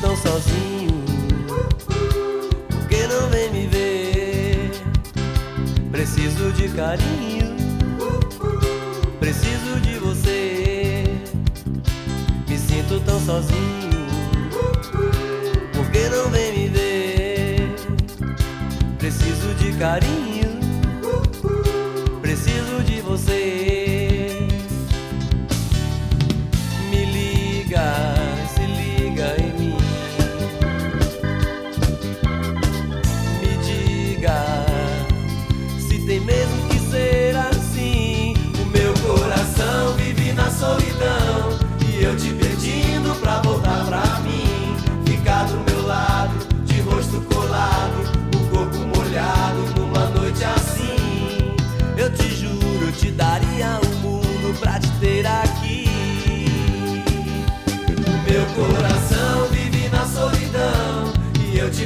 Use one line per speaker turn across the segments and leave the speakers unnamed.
tão sozinho? Por que não vem me ver? Preciso de carinho, preciso de você. Me sinto tão sozinho. Por que não vem me ver? Preciso de carinho.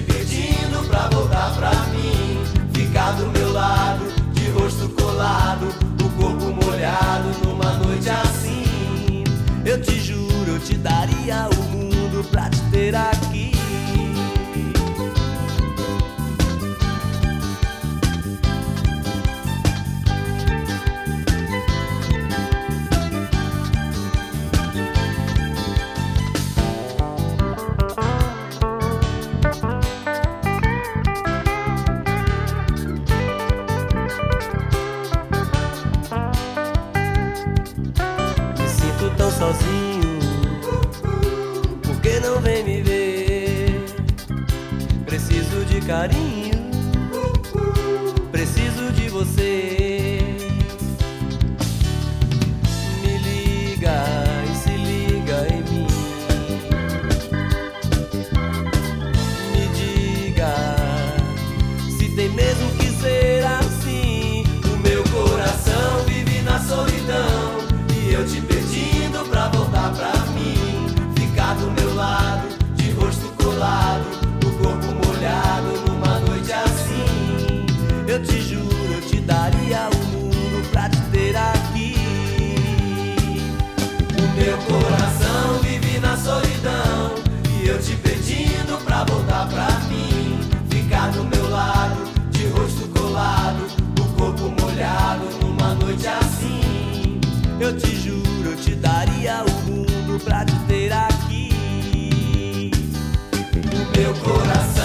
pedindo pra voltar pra mim. Ficar do meu lado, de rosto colado, o corpo molhado numa noite assim. Eu te juro, eu te daria o mundo pra te ter a sozinho? Por que não vem me ver? Preciso de carinho, preciso de Eu te juro, eu te daria o mundo pra te ter aqui. O meu coração.